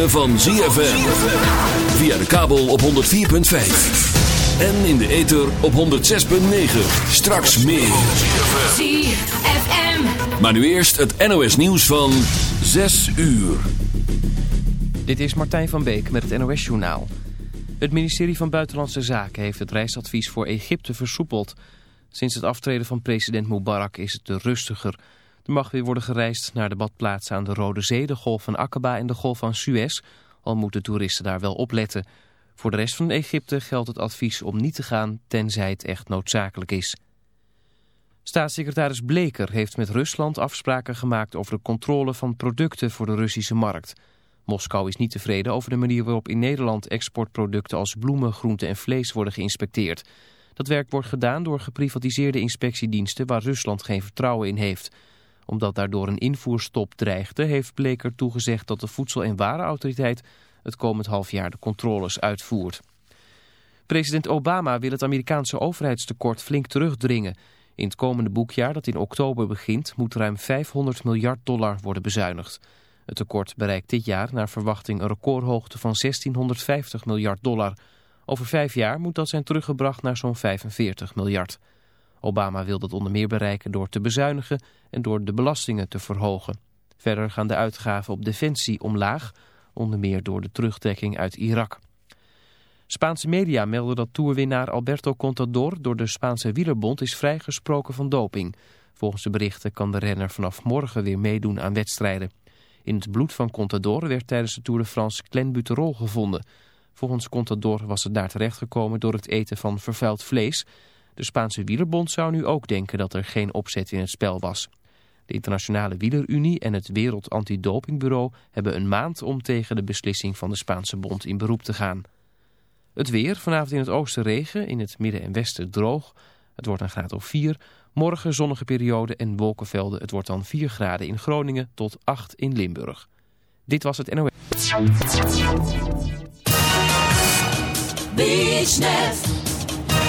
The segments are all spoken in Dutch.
ritme van ZFM. Via de kabel op 104.5. En in de ether op 106.9. Straks meer. ZFM. Maar nu eerst het NOS nieuws van 6 uur. Dit is Martijn van Beek met het NOS Journaal. Het ministerie van Buitenlandse Zaken heeft het reisadvies voor Egypte versoepeld. Sinds het aftreden van president Mubarak is het er rustiger. Mag weer worden gereisd naar de badplaatsen aan de Rode Zee, de Golf van Aqaba en de Golf van Suez. Al moeten toeristen daar wel opletten. Voor de rest van Egypte geldt het advies om niet te gaan tenzij het echt noodzakelijk is. Staatssecretaris Bleker heeft met Rusland afspraken gemaakt over de controle van producten voor de Russische markt. Moskou is niet tevreden over de manier waarop in Nederland exportproducten als bloemen, groenten en vlees worden geïnspecteerd. Dat werk wordt gedaan door geprivatiseerde inspectiediensten waar Rusland geen vertrouwen in heeft. Omdat daardoor een invoerstop dreigde, heeft Bleker toegezegd dat de Voedsel- en Warenautoriteit het komend half jaar de controles uitvoert. President Obama wil het Amerikaanse overheidstekort flink terugdringen. In het komende boekjaar dat in oktober begint moet ruim 500 miljard dollar worden bezuinigd. Het tekort bereikt dit jaar naar verwachting een recordhoogte van 1650 miljard dollar. Over vijf jaar moet dat zijn teruggebracht naar zo'n 45 miljard. Obama wil dat onder meer bereiken door te bezuinigen en door de belastingen te verhogen. Verder gaan de uitgaven op defensie omlaag, onder meer door de terugtrekking uit Irak. Spaanse media melden dat toerwinnaar Alberto Contador door de Spaanse wielerbond is vrijgesproken van doping. Volgens de berichten kan de renner vanaf morgen weer meedoen aan wedstrijden. In het bloed van Contador werd tijdens de Tour de France clenbuterol gevonden. Volgens Contador was het daar terechtgekomen door het eten van vervuild vlees. De Spaanse wielerbond zou nu ook denken dat er geen opzet in het spel was. De Internationale Wielerunie en het Wereld Antidopingbureau hebben een maand om tegen de beslissing van de Spaanse bond in beroep te gaan. Het weer, vanavond in het oosten regen, in het midden en westen droog. Het wordt een graad of 4. Morgen zonnige periode en wolkenvelden. Het wordt dan 4 graden in Groningen tot 8 in Limburg. Dit was het NOS. BeachNet.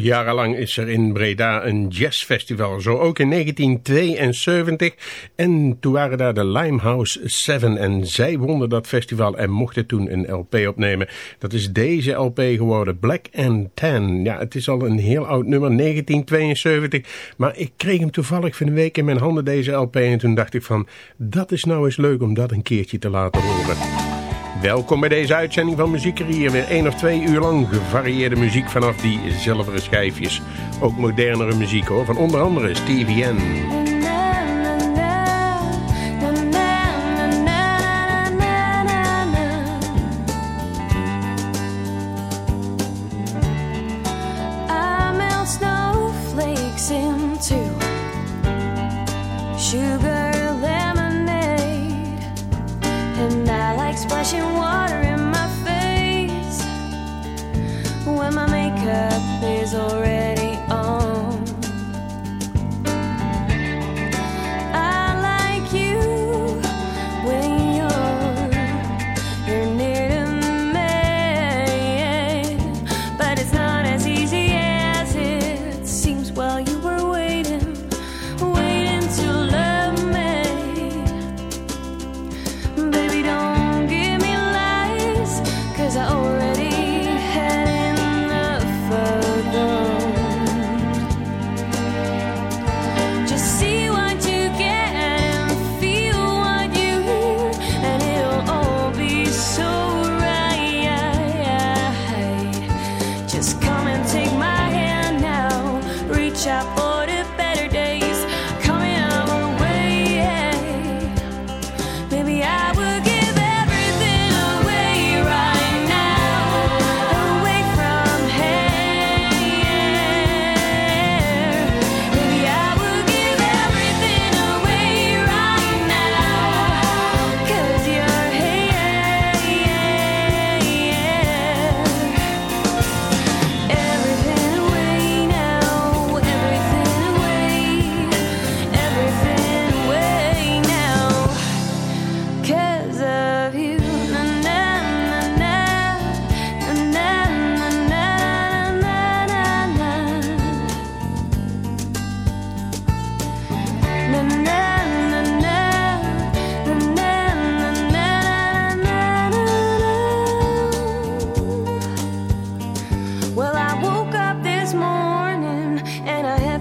Jarenlang is er in Breda een jazzfestival, zo ook in 1972. En toen waren daar de Limehouse 7 en zij wonnen dat festival en mochten toen een LP opnemen. Dat is deze LP geworden, Black and Tan. Ja, het is al een heel oud nummer, 1972. Maar ik kreeg hem toevallig van een week in mijn handen, deze LP. En toen dacht ik van, dat is nou eens leuk om dat een keertje te laten horen. Welkom bij deze uitzending van Muziek hier. Weer één of twee uur lang gevarieerde muziek vanaf die zilveren schijfjes. Ook modernere muziek hoor, van onder andere Stevie N. splashing water in my face. When my makeup is already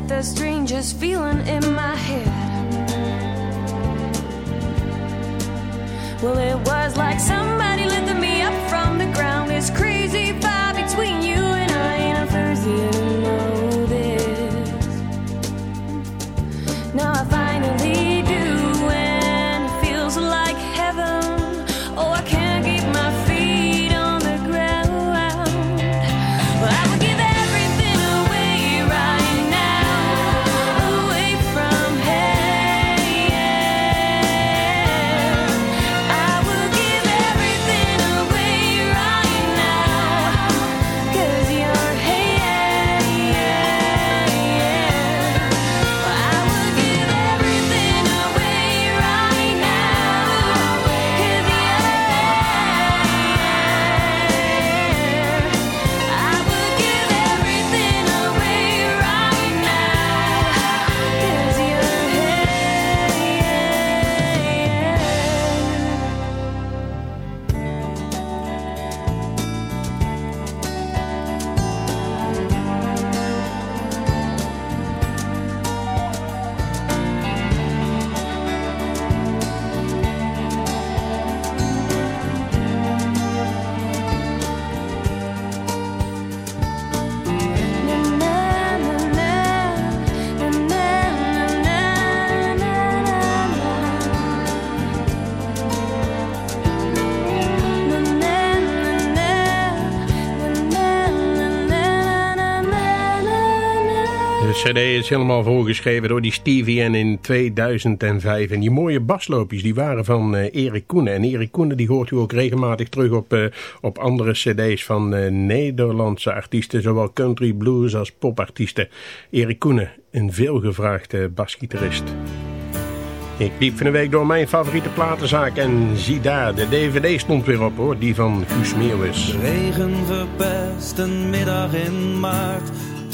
the strangest feeling in my head. Well, it was cd is helemaal voorgeschreven door die Stevie en in 2005. En die mooie basloopjes die waren van eh, Erik Koenen. En Erik Koenen die hoort u ook regelmatig terug op, eh, op andere cd's van eh, Nederlandse artiesten. Zowel country, blues als popartiesten. Erik Koenen, een veelgevraagde basgitarist. Ik liep van de week door mijn favoriete platenzaak en zie daar, de DVD stond weer op hoor, die van Guus Meeuwis. Regen verpest een middag in maart.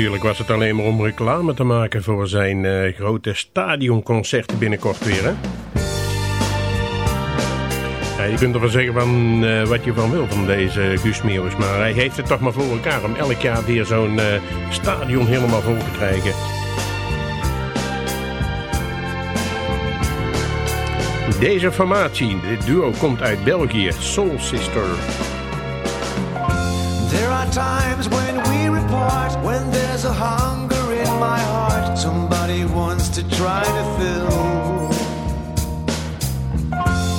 Natuurlijk was het alleen maar om reclame te maken voor zijn eh, grote stadionconcerten binnenkort weer. Hè? Ja, je kunt ervan zeggen van, eh, wat je van wil van deze Guus Meeuwis. Maar hij heeft het toch maar voor elkaar om elk jaar weer zo'n eh, stadion helemaal vol te krijgen. Deze formatie, dit duo, komt uit België, Soul Sister. There are times when we report when there's a hunger in my heart somebody wants to try to fill.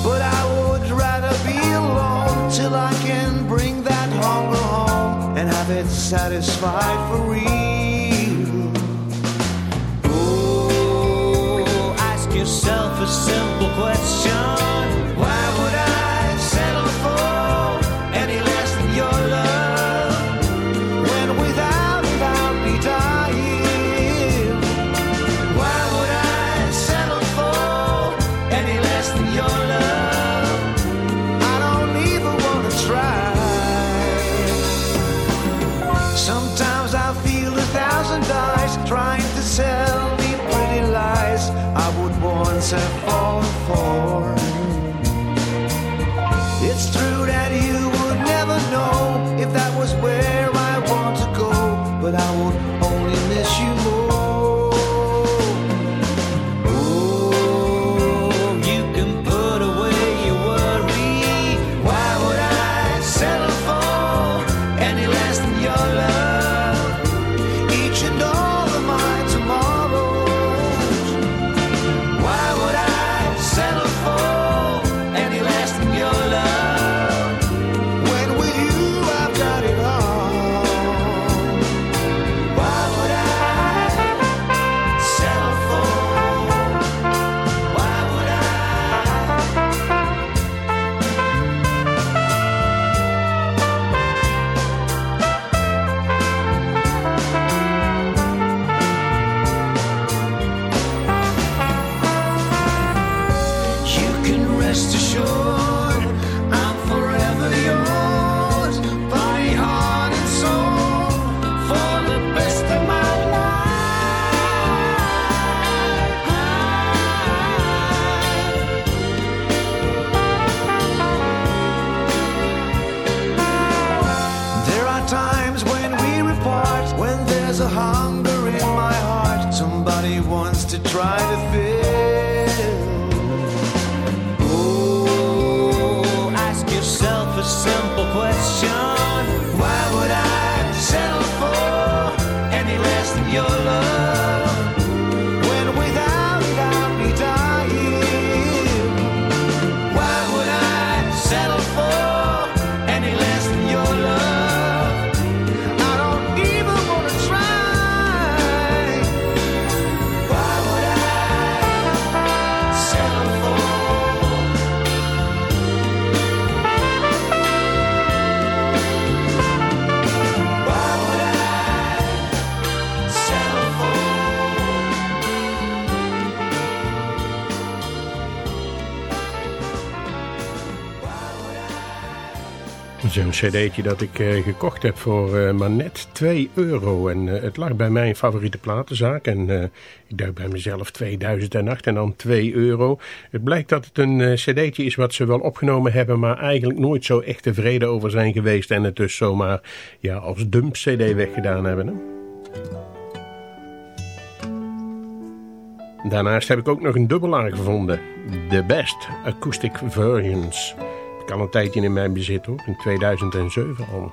But I would rather be alone till I can bring that hunger home and have it satisfied for real. Oh, ask yourself a simple question. Cd'tje dat ik eh, gekocht heb voor eh, maar net 2 euro. En eh, het lag bij mijn favoriete platenzaak. En ik dacht bij mezelf 2008 en dan 2 euro. Het blijkt dat het een cd'tje is wat ze wel opgenomen hebben... maar eigenlijk nooit zo echt tevreden over zijn geweest. En het dus zomaar ja, als dump cd weggedaan hebben. Hè? Daarnaast heb ik ook nog een dubbelaar gevonden. The Best Acoustic Versions. Ik al een tijdje in mijn bezit hoor, in 2007 al.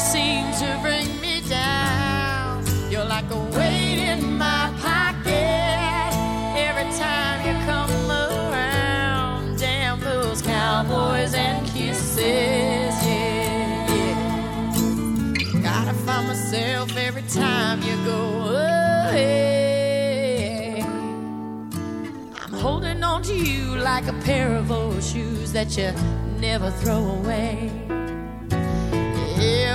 Seem to bring me down. You're like a weight in my pocket every time you come around. Damn those cowboys and kisses, yeah, yeah. Gotta find myself every time you go away. I'm holding on to you like a pair of old shoes that you never throw away.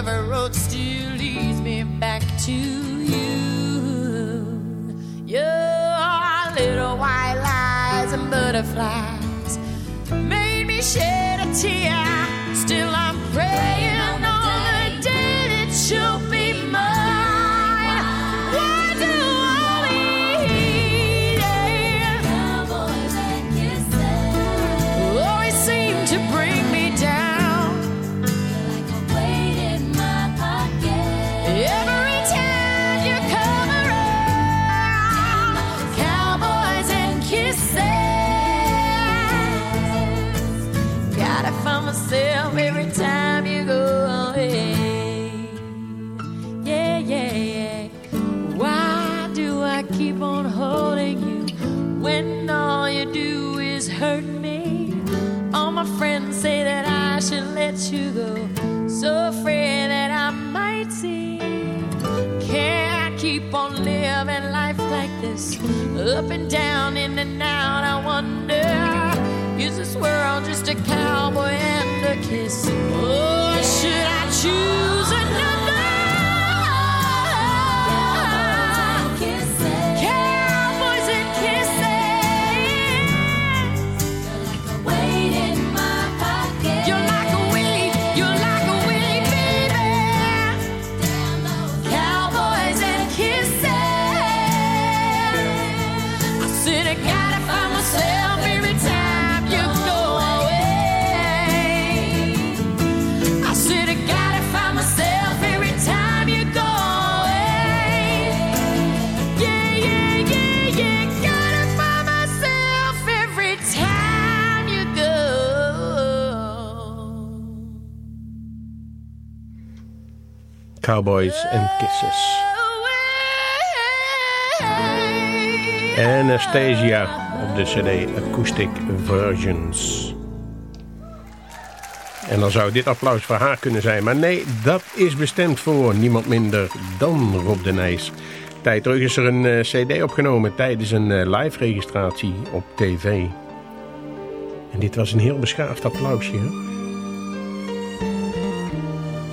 Every road still leads me back to you. Your little white lies and butterflies made me shed a tear. Cowboys and Kisses. Anastasia op de CD Acoustic Versions. En dan zou dit applaus voor haar kunnen zijn. Maar nee, dat is bestemd voor niemand minder dan Rob de Nijs. Tijd terug is er een eh, cd opgenomen tijdens een eh, live registratie op tv. En dit was een heel beschaafd applausje. hè?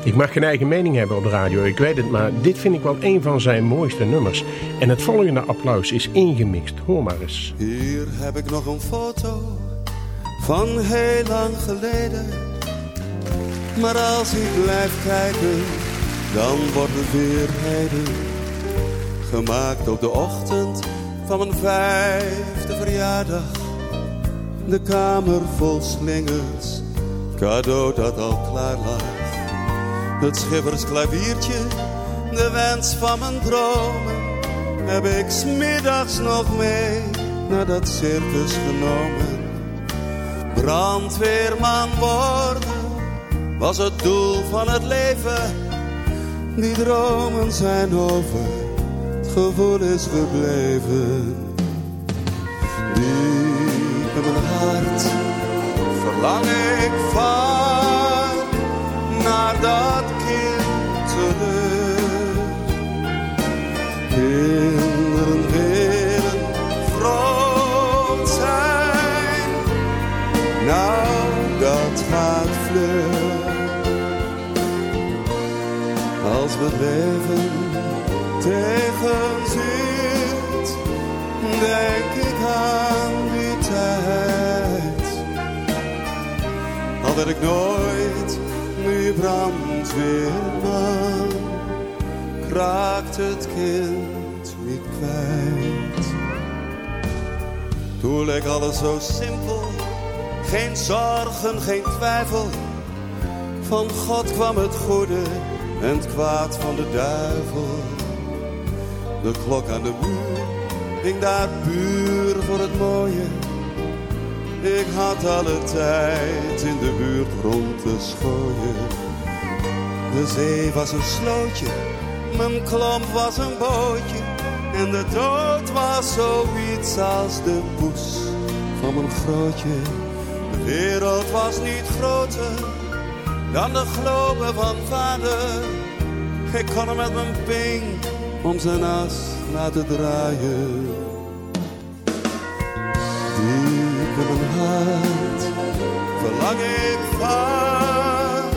Ik mag geen eigen mening hebben op de radio, ik weet het, maar dit vind ik wel een van zijn mooiste nummers. En het volgende applaus is ingemixt. Hoor maar eens. Hier heb ik nog een foto van heel lang geleden. Maar als ik blijf kijken, dan worden weer heden. Gemaakt op de ochtend van mijn vijfde verjaardag. De kamer vol slingers, cadeau dat al klaar lag. Het schippersklaviertje, de wens van mijn dromen heb ik smiddags nog mee naar dat circus genomen. Brandweerman worden was het doel van het leven. Die dromen zijn over, het gevoel is gebleven. Diep in mijn hart verlang ik van naar dat kind terug. Kinderen willen groot zijn. Nou, dat gaat vlug. Als we leven tegenzit, denk ik aan die tijd. Al werd ik nooit nu brandweerman, raakt het kind niet kwijt. Toen leek alles zo simpel, Geen zorgen, geen twijfel. Van God kwam het goede en het kwaad van de duivel. De klok aan de muur hing daar puur voor het mooie. Ik had alle tijd in de buurt rond te schooien. De zee was een slootje, mijn klomp was een bootje. En de dood was zoiets als de poes van mijn grootje. De wereld was niet groter dan de globe van vader. Ik kon hem met mijn ping om zijn as laten draaien. In mijn hart verlang ik vaak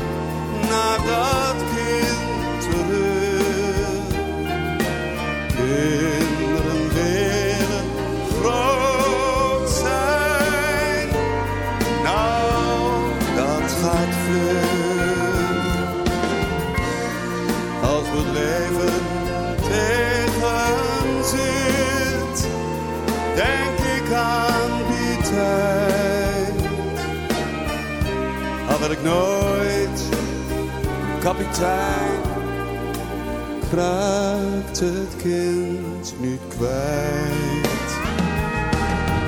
naar dat Werd ik nooit kapitein, kraakt het kind niet kwijt.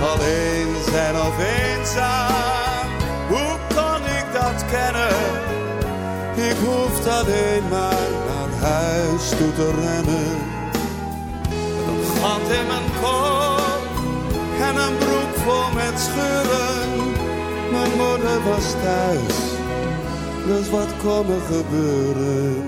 Alleen zijn of eenzaam, hoe kon ik dat kennen? Ik hoefde alleen maar naar huis toe te rennen. Een gat in mijn kop en een broek vol met scheuren. Mijn moeder was thuis, dus wat kon er gebeuren?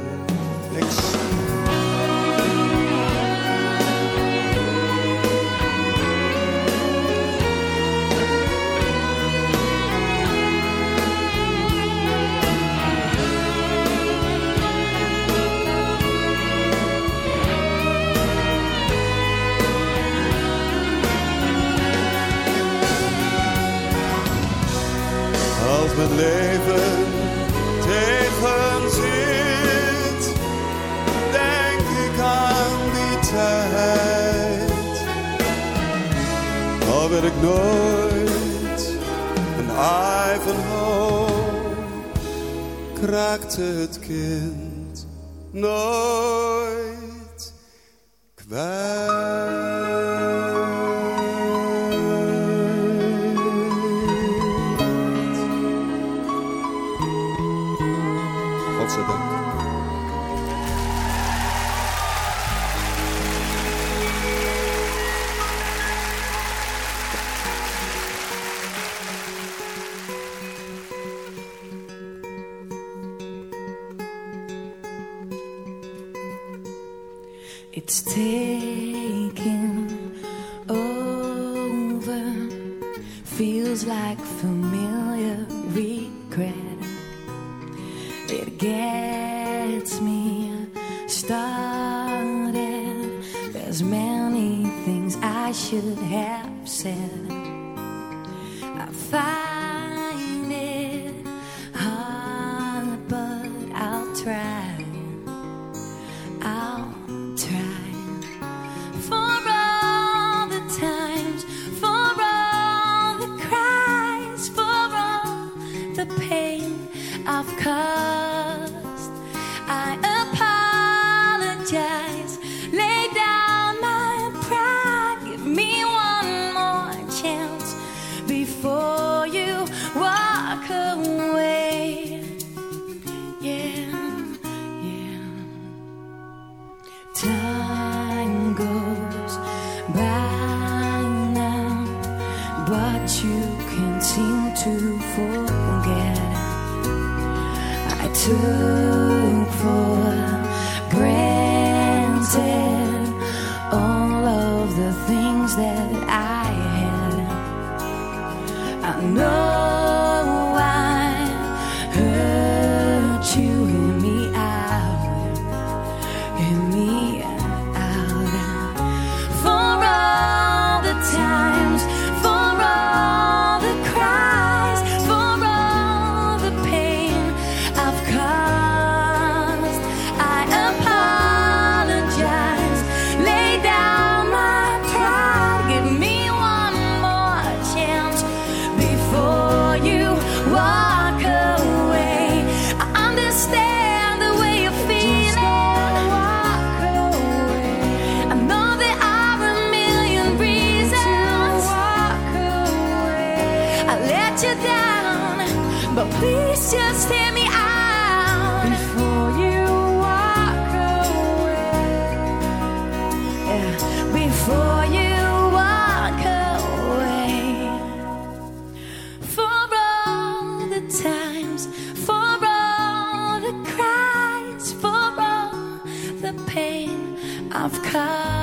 I've come.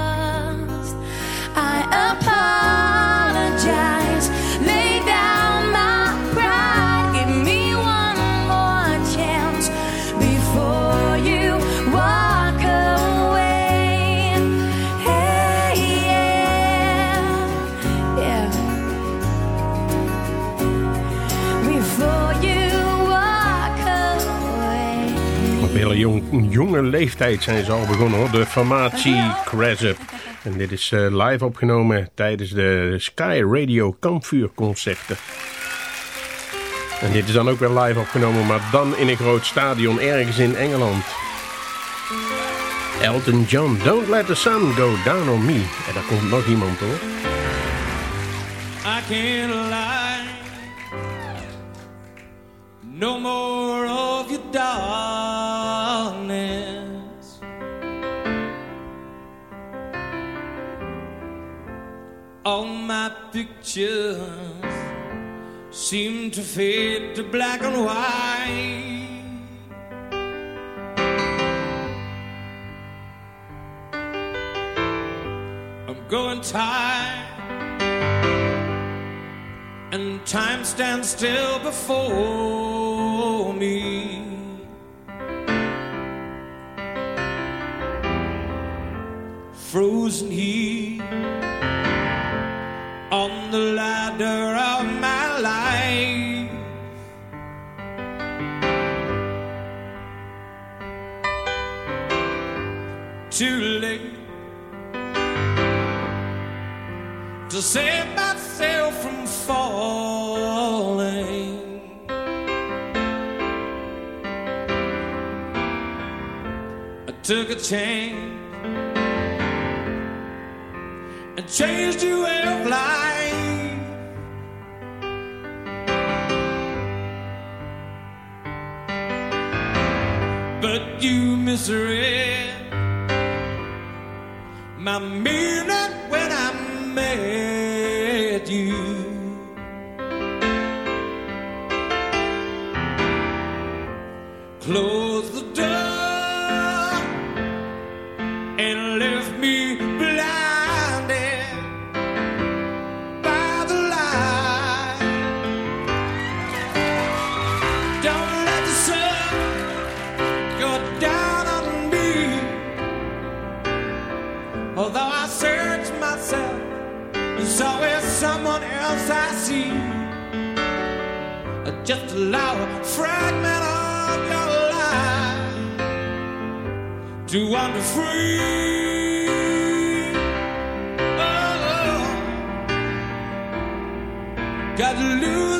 Jong, jonge leeftijd zijn ze al begonnen hoor. De formatie Cressup. En dit is eh, live opgenomen tijdens de Sky Radio kampvuurconcerten. En dit is dan ook weer live opgenomen, maar dan in een groot stadion ergens in Engeland. Elton John, Don't Let the Sun Go Down on Me. En daar komt nog iemand hoor. I can't lie. No more of your darkness. All my pictures seem to fade to black and white. I'm going tired and time stands still before me. Frozen here on the ladder of my life. Too late to save myself from falling. I took a chance and changed your You misery. my meaning when I met you. Just allow a fragment of your life to wander free. Oh, got losing everything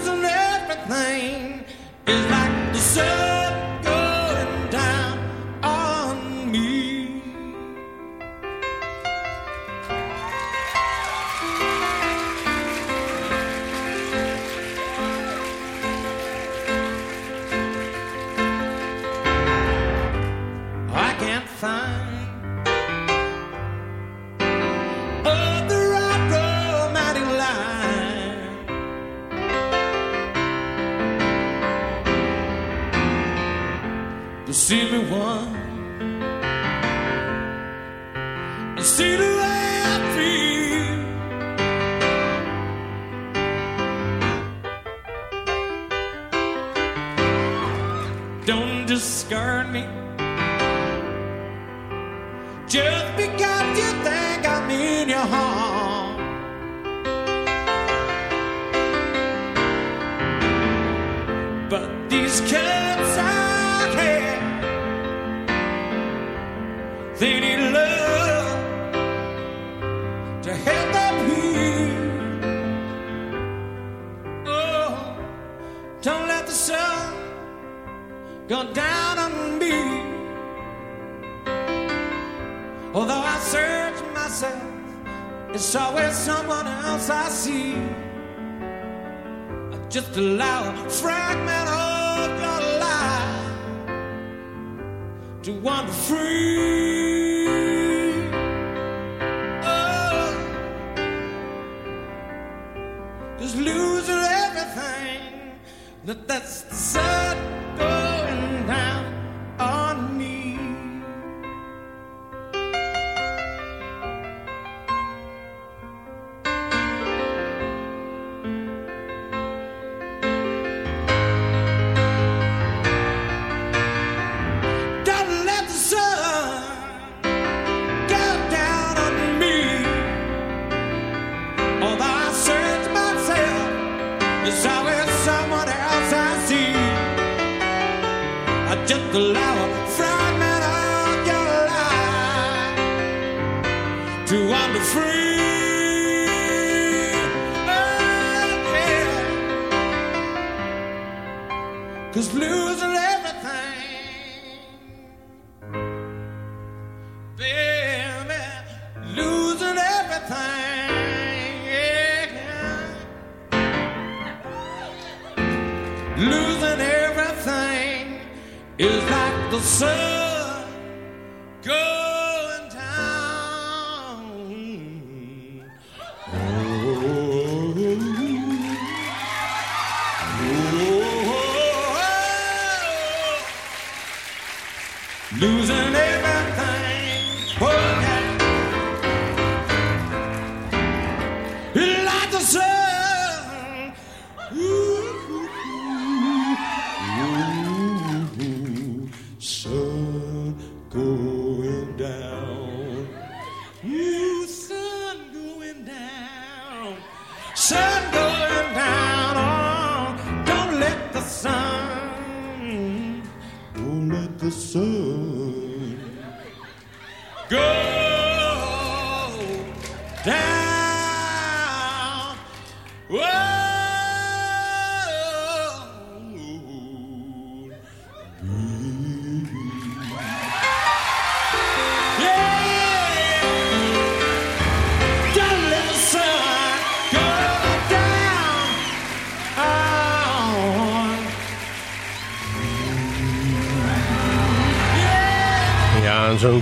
To see me one and see the way I feel. Don't discard me just because you think I'm in your heart. I search myself, it's always someone else I see. I just allow a fragment of your life to wander free. Oh, just losing everything. That that's the sun Cause blues are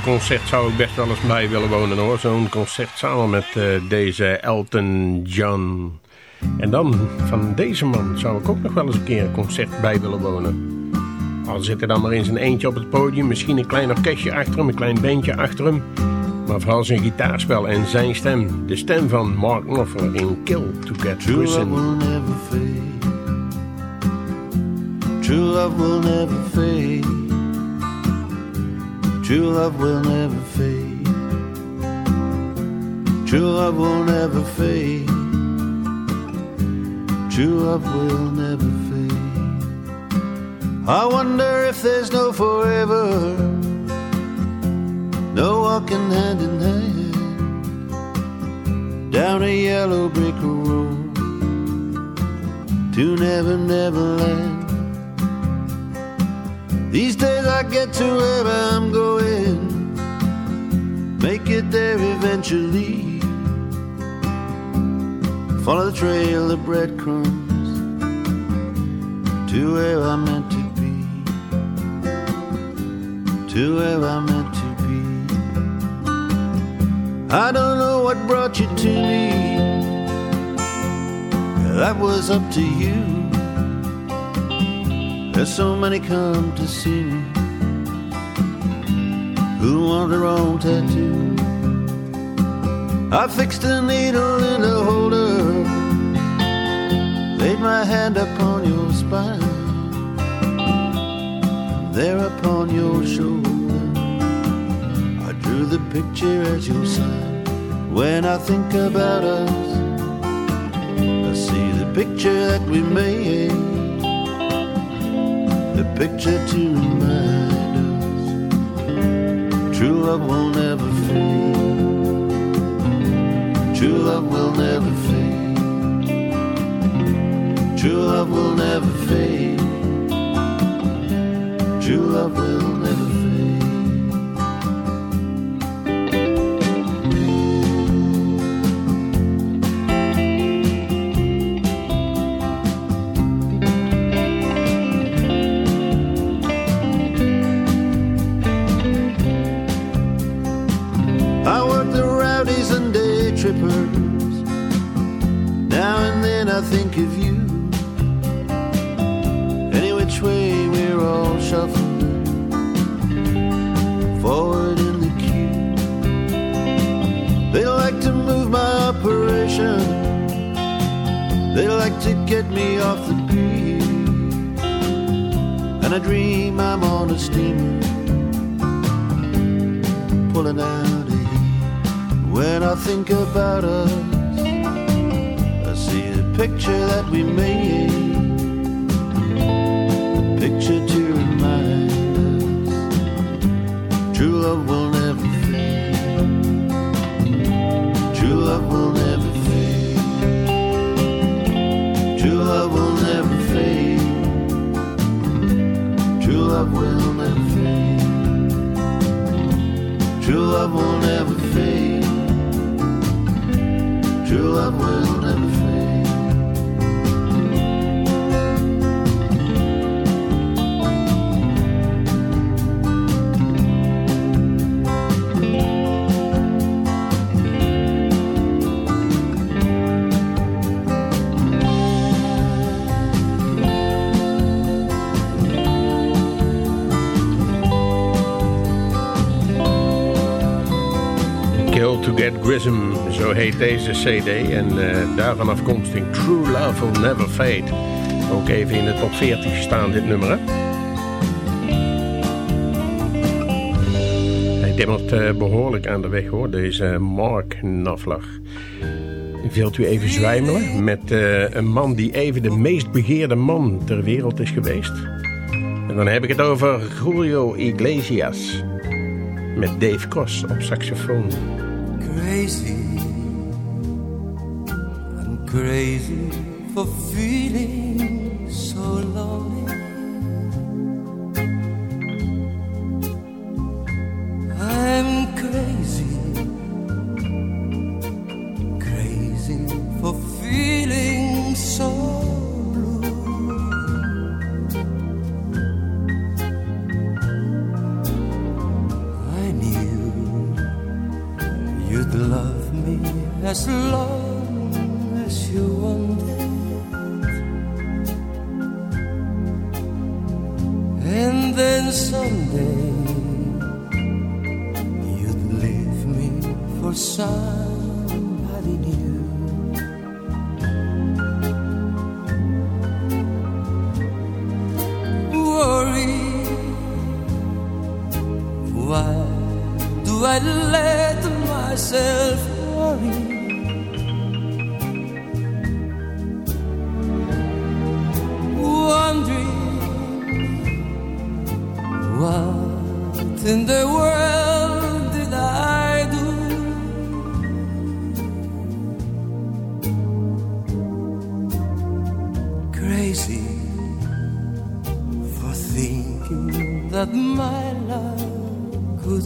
concert zou ik best wel eens bij willen wonen hoor. Zo'n concert samen met eh, deze Elton John. En dan, van deze man zou ik ook nog wel eens een keer een concert bij willen wonen. Al zit er dan maar in zijn eentje op het podium. Misschien een klein orkestje achter hem, een klein bandje achter hem. Maar vooral zijn gitaarspel en zijn stem. De stem van Mark Knopfler in Kill to Get True love will never fade. True love will never fade. True love will never fade. True love will never fade. True love will never fade. I wonder if there's no forever. No walking hand in hand down a yellow brick road to Never Never Land. These days I get to where I'm going, make it there eventually. Follow the trail of breadcrumbs to where I'm meant to be, to where I'm meant to be. I don't know what brought you to me. That was up to you. There's so many come to see me who want their own tattoo. I fixed a needle in a holder, laid my hand upon your spine, there upon your shoulder. I drew the picture as your sign. When I think about us, I see the picture that we made picture to remind us true love will never fade. True love will never fade. True love will never fade. True love will never fade. I think of you. Any which way we're all shuffling forward in the queue. They like to move my operation. They like to get me off the beat. And I dream I'm on a steamer pulling out of heat. When I think about us, picture that we made. The picture to remind us true love will never fade. True love will never fade. True love will never fade. True love will never fade. True love will Get Grism, zo heet deze cd. En eh, daarvan afkomstig True Love Will Never Fade. Ook even in de top 40 staan dit nummer? Hij dimmert eh, behoorlijk aan de weg, hoor. Deze Mark Knafler. Wilt u even zwijmelen met eh, een man die even de meest begeerde man ter wereld is geweest? En dan heb ik het over Julio Iglesias. Met Dave Cross op saxofoon. Crazy. I'm crazy for feeling Crazy for thinking that my love could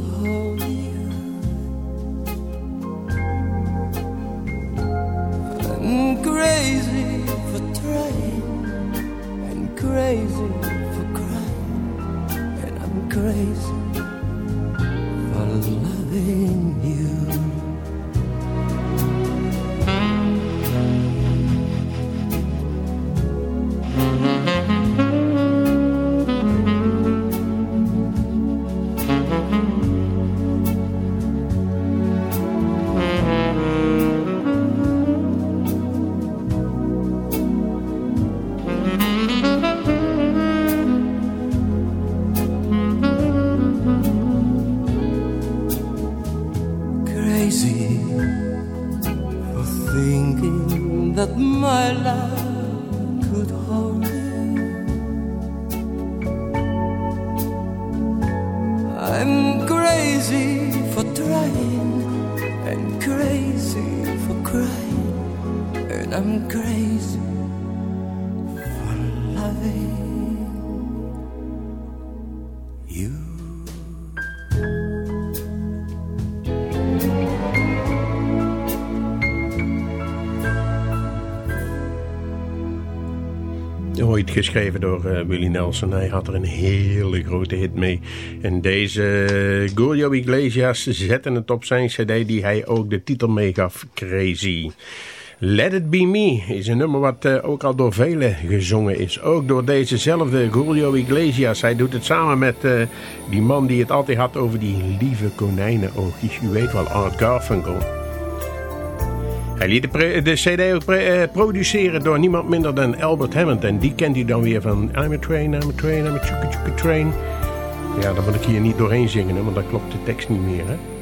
geschreven door uh, Willie Nelson. Hij had er een hele grote hit mee. En deze Julio Iglesias zette het op zijn cd die hij ook de titel meegaf. Crazy. Let It Be Me is een nummer wat uh, ook al door velen gezongen is. Ook door dezezelfde Julio Iglesias. Hij doet het samen met die man die het altijd had over die lieve konijnenoogjes. U weet wel, Art Garfunkel. Hij liet de, de cd ook uh, produceren door niemand minder dan Albert Hammond. En die kent u dan weer van I'm a train, I'm a train, I'm a chugga chugga train. Ja, daar moet ik hier niet doorheen zingen, hè, want dan klopt de tekst niet meer. Hè?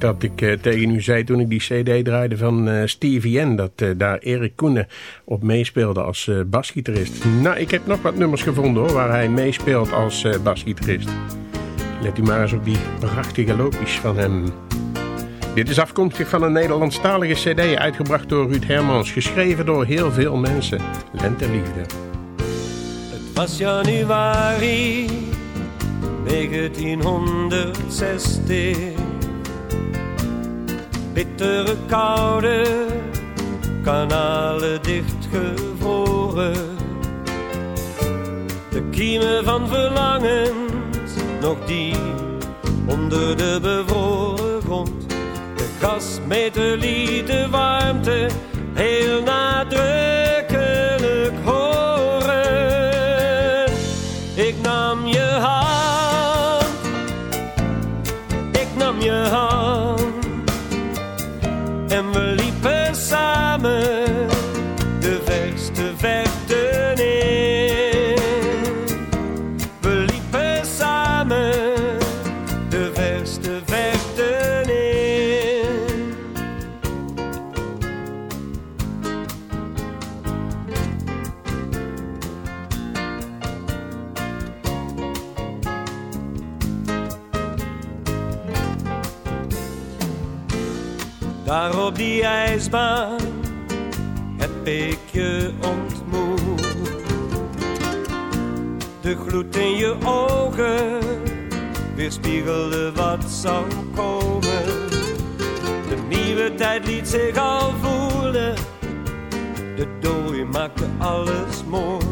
Dat ik uh, tegen u zei toen ik die cd draaide van uh, Stevie N... dat uh, daar Erik Koenen op meespeelde als basgitarist. Nou, ik heb nog wat nummers gevonden hoor, waar hij meespeelt als basgitarist. Let u maar eens op die prachtige loopjes van hem. Dit is afkomstig van een Nederlandstalige cd... uitgebracht door Ruud Hermans, geschreven door heel veel mensen. Lenteliefde. Het was januari 1960 bittere koude, kanalen dichtgevroren. De kiemen van verlangens nog diep onder de bevroren grond. De gasmeter liet de warmte heel nadrukkelijk horen. Ik nam je Het heb ik je ontmoet. De gloed in je ogen weerspiegelde wat zou komen. De nieuwe tijd liet zich al voelen. De dooi maakte alles mooi.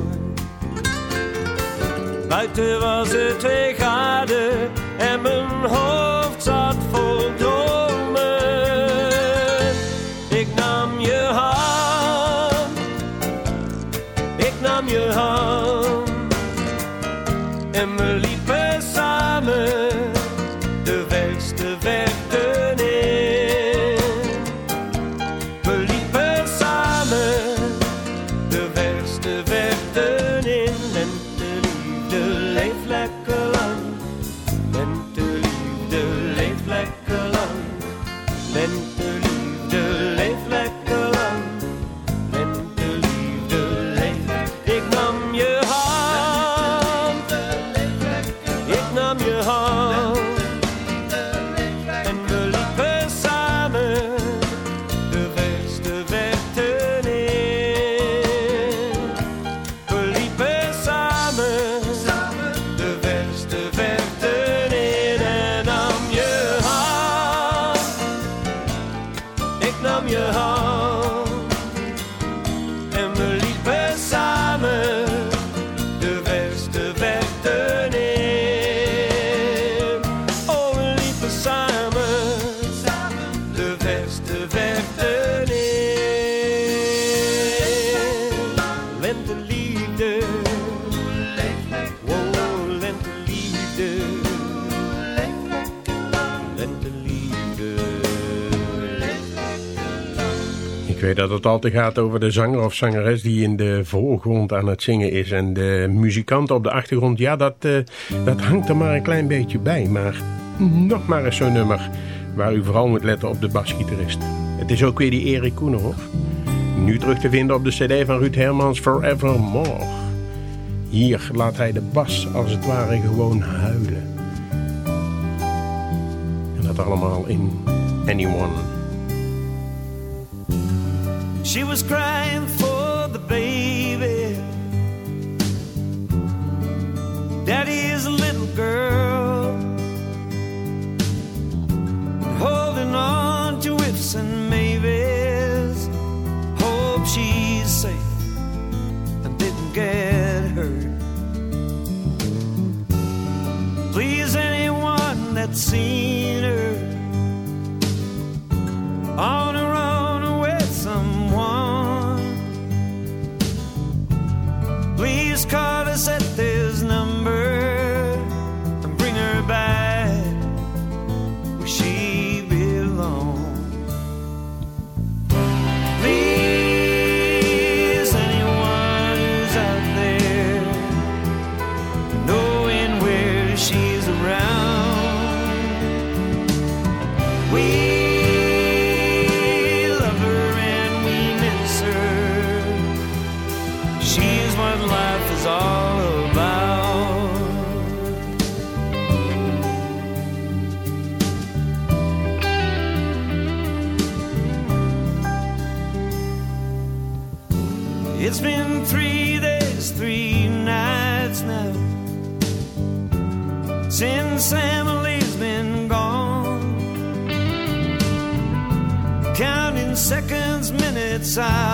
Buiten was het twee graden en mijn hoofd het altijd gaat over de zanger of zangeres die in de voorgrond aan het zingen is. En de muzikant op de achtergrond, ja, dat, eh, dat hangt er maar een klein beetje bij. Maar nog maar eens zo'n nummer waar u vooral moet letten op de basgitarist. Het is ook weer die Erik Koenenhof. Nu terug te vinden op de cd van Ruud Hermans Forevermore. Hier laat hij de bas als het ware gewoon huilen. En dat allemaal in Anyone. She was crying for the baby. Daddy is a little girl holding on to whips and maybes. Hope she's safe and didn't get hurt. Please, anyone that's seen her on her own. his car to inside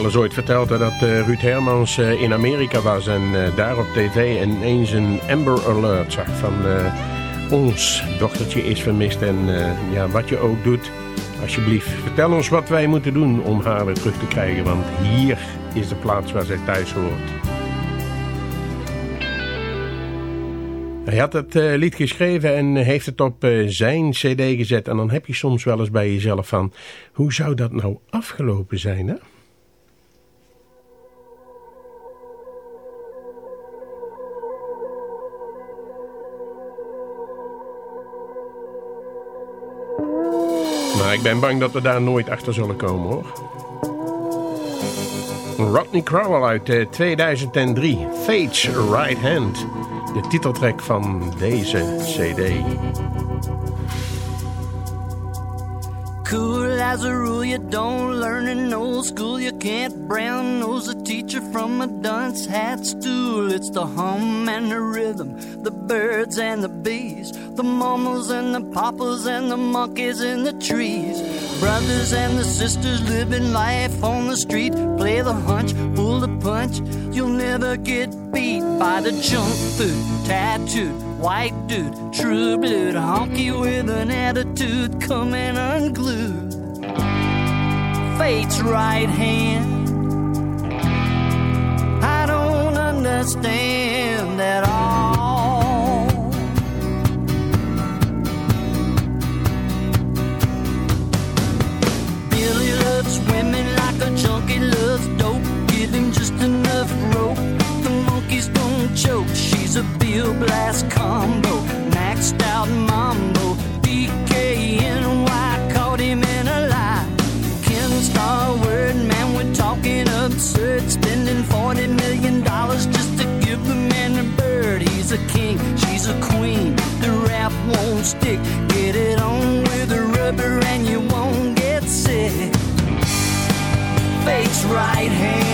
wel eens ooit verteld dat eh, Ruud Hermans eh, in Amerika was en eh, daar op tv ineens een Amber Alert zag van ons dochtertje is vermist en ja, wat je ook doet, alsjeblieft vertel ons wat wij moeten doen om haar weer terug te krijgen, want hier is de plaats waar zij thuis hoort. Hij had het lied geschreven en heeft het op zijn cd gezet. En dan heb je soms wel eens bij jezelf van... hoe zou dat nou afgelopen zijn, hè? Ik ben bang dat we daar nooit achter zullen komen, hoor. Rodney Crowell uit eh, 2003. Fate's Right Hand. De titeltrack van deze cd. As a rule, you don't learn in no school. You can't brown nose a teacher from a dunce hat stool. It's the hum and the rhythm, the birds and the bees, the mamas and the papas and the monkeys in the trees. Brothers and the sisters living life on the street. Play the hunch, pull the punch. You'll never get beat by the junk food, tattooed white dude, true blood, honky with an attitude coming unglued. Fate's right hand. I don't understand at all. Billy loves women like a junkie loves dope. Give him just enough rope. The monkeys don't choke. She's a Bill Blast combo. Maxed out bird. He's a king, she's a queen. The rap won't stick. Get it on with the rubber and you won't get sick. Fate's right hand.